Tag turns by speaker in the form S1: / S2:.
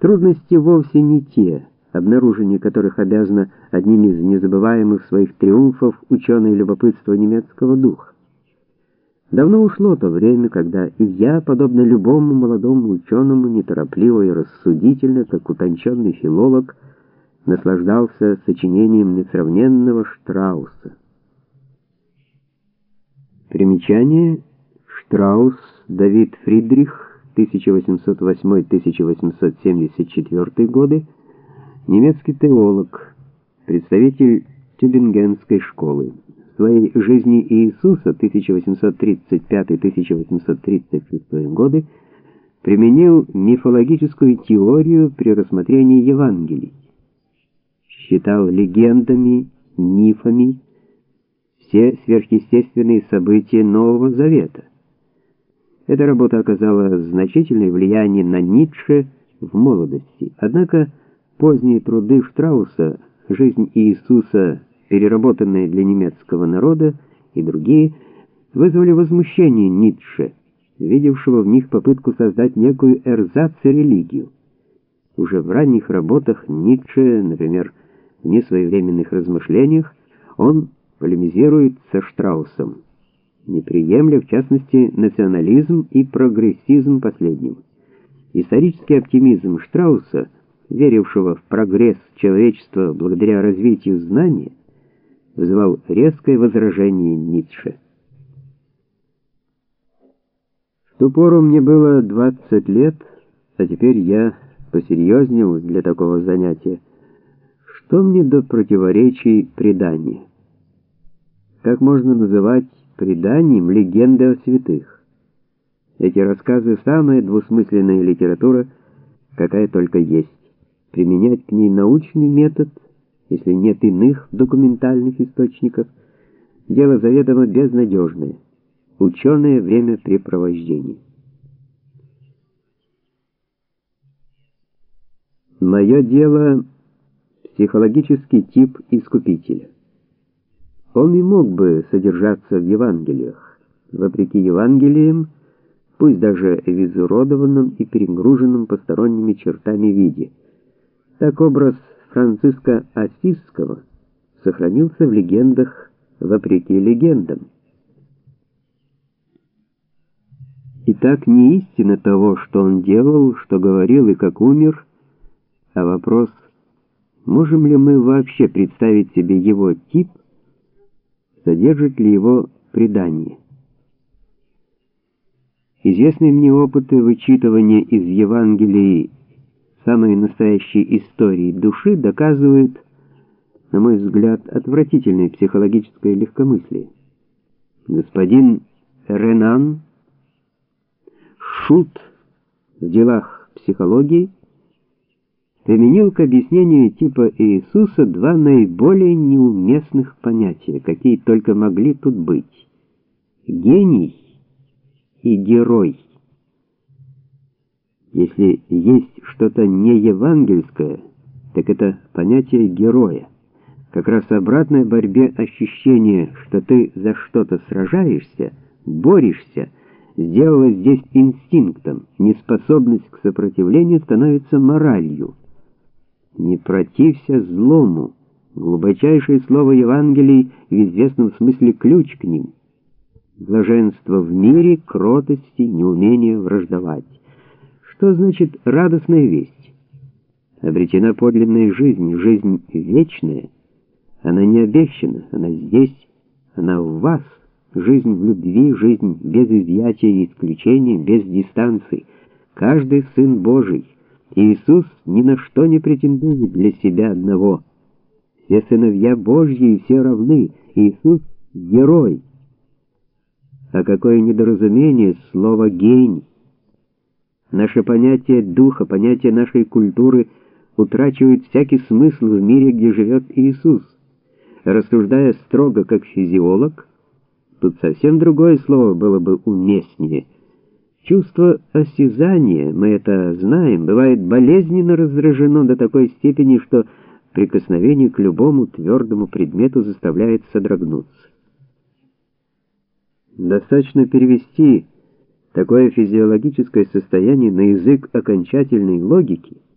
S1: Трудности вовсе не те, обнаружение которых обязано одним из незабываемых своих триумфов ученое любопытство немецкого духа. Давно ушло то время, когда и я, подобно любому молодому ученому, неторопливо и рассудительно, как утонченный филолог, наслаждался сочинением несравненного Штрауса. Примечание Штраус Давид Фридрих 1808-1874 годы, немецкий теолог, представитель Тюбингенской школы своей жизни Иисуса 1835-1836 годы применил мифологическую теорию при рассмотрении Евангелий. Считал легендами, мифами все сверхъестественные события Нового Завета. Эта работа оказала значительное влияние на Ницше в молодости. Однако поздние труды Штрауса «Жизнь Иисуса» переработанные для немецкого народа, и другие, вызвали возмущение Ницше, видевшего в них попытку создать некую эрзац-религию. Уже в ранних работах Ницше, например, в несвоевременных размышлениях, он полемизирует со Штраусом, не приемля, в частности, национализм и прогрессизм последнего. Исторический оптимизм Штрауса, верившего в прогресс человечества благодаря развитию знания, вызывал резкое возражение Ницше. В ту пору мне было 20 лет, а теперь я посерьезнел для такого занятия. Что мне до противоречий предания? Как можно называть преданием легенды о святых? Эти рассказы самая двусмысленная литература, какая только есть. Применять к ней научный метод – если нет иных документальных источников, дело заведомо безнадежное, ученое времяпрепровождение. Мое дело — психологический тип искупителя. Он и мог бы содержаться в Евангелиях, вопреки Евангелиям, пусть даже в изуродованном и перегруженном посторонними чертами виде. Так образ Франциска Ассизского сохранился в легендах вопреки легендам. Итак, не истина того, что он делал, что говорил и как умер, а вопрос, можем ли мы вообще представить себе его тип, содержит ли его предание. Известные мне опыты вычитывания из Евангелий самой настоящей истории души доказывают, на мой взгляд, отвратительное психологическое легкомыслие. Господин Ренан, шут в делах психологии, применил к объяснению типа Иисуса два наиболее неуместных понятия, какие только могли тут быть: гений и герой. Если есть что-то не евангельское, так это понятие героя. Как раз обратное борьбе ощущение, что ты за что-то сражаешься, борешься, сделалось здесь инстинктом. Неспособность к сопротивлению становится моралью. Не протився злому. Глубочайшее слово Евангелий в известном смысле ключ к ним. Блаженство в мире, кротости, неумение враждовать. Что значит радостная весть? Обретена подлинная жизнь, жизнь вечная. Она не обещана, она здесь, она в вас. Жизнь в любви, жизнь без изъятия и исключения, без дистанции. Каждый сын Божий. Иисус ни на что не претендует для себя одного. Все сыновья Божьи все равны. Иисус — герой. А какое недоразумение слово «гений». Наше понятие духа, понятие нашей культуры утрачивает всякий смысл в мире, где живет Иисус. Рассуждая строго как физиолог, тут совсем другое слово было бы уместнее. Чувство осязания, мы это знаем, бывает болезненно раздражено до такой степени, что прикосновение к любому твердому предмету заставляет содрогнуться. Достаточно перевести Такое физиологическое состояние на язык окончательной логики –